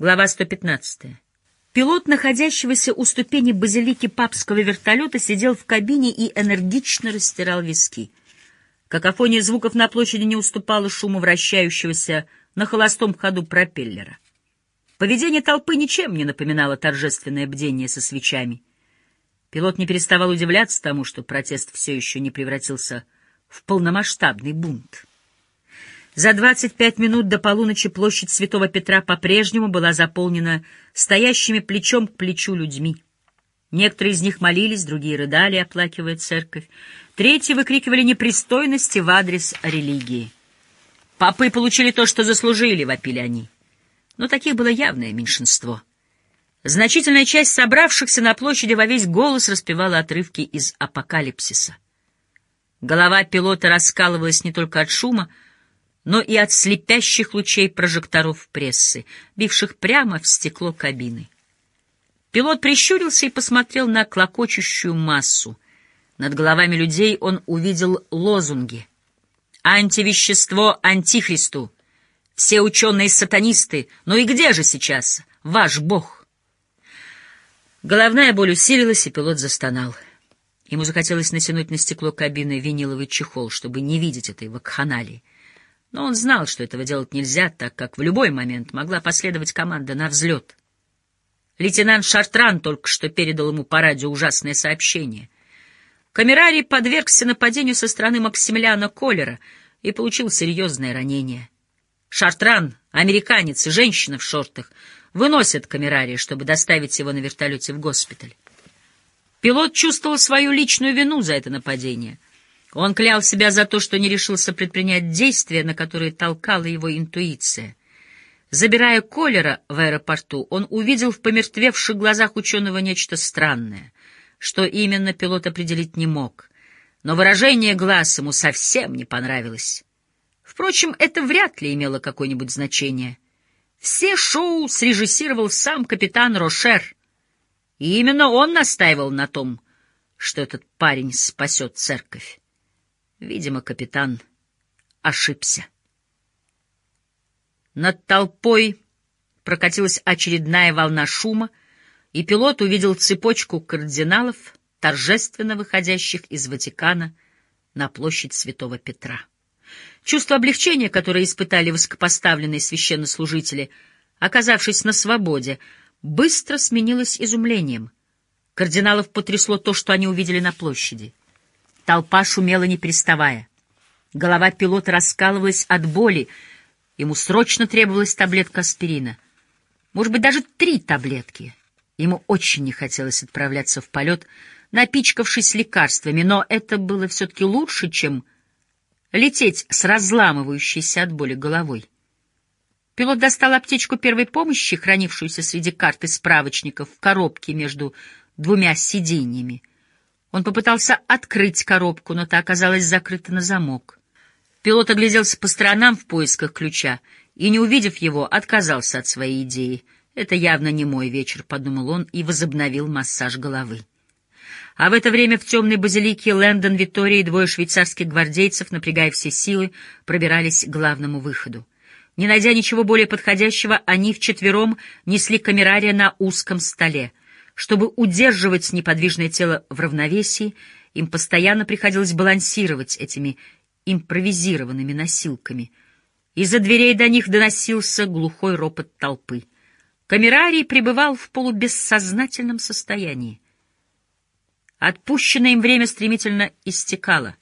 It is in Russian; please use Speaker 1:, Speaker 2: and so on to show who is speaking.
Speaker 1: Глава 115. Пилот, находящегося у ступени базилики папского вертолета, сидел в кабине и энергично растирал виски. Какофония звуков на площади не уступала шуму вращающегося на холостом ходу пропеллера. Поведение толпы ничем не напоминало торжественное бдение со свечами. Пилот не переставал удивляться тому, что протест все еще не превратился в полномасштабный бунт. За 25 минут до полуночи площадь Святого Петра по-прежнему была заполнена стоящими плечом к плечу людьми. Некоторые из них молились, другие рыдали, оплакивая церковь. Третьи выкрикивали непристойности в адрес религии. «Попы получили то, что заслужили», — вопили они. Но таких было явное меньшинство. Значительная часть собравшихся на площади во весь голос распевала отрывки из «Апокалипсиса». Голова пилота раскалывалась не только от шума, но и от слепящих лучей прожекторов прессы, бивших прямо в стекло кабины. Пилот прищурился и посмотрел на клокочущую массу. Над головами людей он увидел лозунги. «Антивещество антихристу! Все ученые-сатанисты! Ну и где же сейчас ваш бог?» Головная боль усилилась, и пилот застонал. Ему захотелось натянуть на стекло кабины виниловый чехол, чтобы не видеть этой вакханалии. Но он знал, что этого делать нельзя, так как в любой момент могла последовать команда на взлет. Лейтенант Шартран только что передал ему по радио ужасное сообщение. Камерарий подвергся нападению со стороны Максимилиана Коллера и получил серьезное ранение. Шартран, американец и женщина в шортах, выносят Камерария, чтобы доставить его на вертолете в госпиталь. Пилот чувствовал свою личную вину за это нападение — он клял себя за то, что не решился предпринять действия, на которые толкала его интуиция. Забирая Колера в аэропорту, он увидел в помертвевших глазах ученого нечто странное, что именно пилот определить не мог. Но выражение глаз ему совсем не понравилось. Впрочем, это вряд ли имело какое-нибудь значение. Все шоу срежиссировал сам капитан Рошер, и именно он настаивал на том, что этот парень спасет церковь. Видимо, капитан ошибся. Над толпой прокатилась очередная волна шума, и пилот увидел цепочку кардиналов, торжественно выходящих из Ватикана на площадь Святого Петра. Чувство облегчения, которое испытали высокопоставленные священнослужители, оказавшись на свободе, быстро сменилось изумлением. Кардиналов потрясло то, что они увидели на площади. Толпа шумела, не переставая. Голова пилота раскалывалась от боли. Ему срочно требовалась таблетка аспирина. Может быть, даже три таблетки. Ему очень не хотелось отправляться в полет, напичкавшись лекарствами, но это было все-таки лучше, чем лететь с разламывающейся от боли головой. Пилот достал аптечку первой помощи, хранившуюся среди карт и справочников в коробке между двумя сиденьями. Он попытался открыть коробку, но та оказалась закрыта на замок. Пилот огляделся по сторонам в поисках ключа и, не увидев его, отказался от своей идеи. «Это явно не мой вечер», — подумал он и возобновил массаж головы. А в это время в темной базилике Лэндон Витории двое швейцарских гвардейцев, напрягая все силы, пробирались к главному выходу. Не найдя ничего более подходящего, они вчетвером несли камерария на узком столе — чтобы удерживать неподвижное тело в равновесии, им постоянно приходилось балансировать этими импровизированными носилками. Из-за дверей до них доносился глухой ропот толпы. Камерарий пребывал в полубессознательном состоянии. Отпущенное им время стремительно истекало.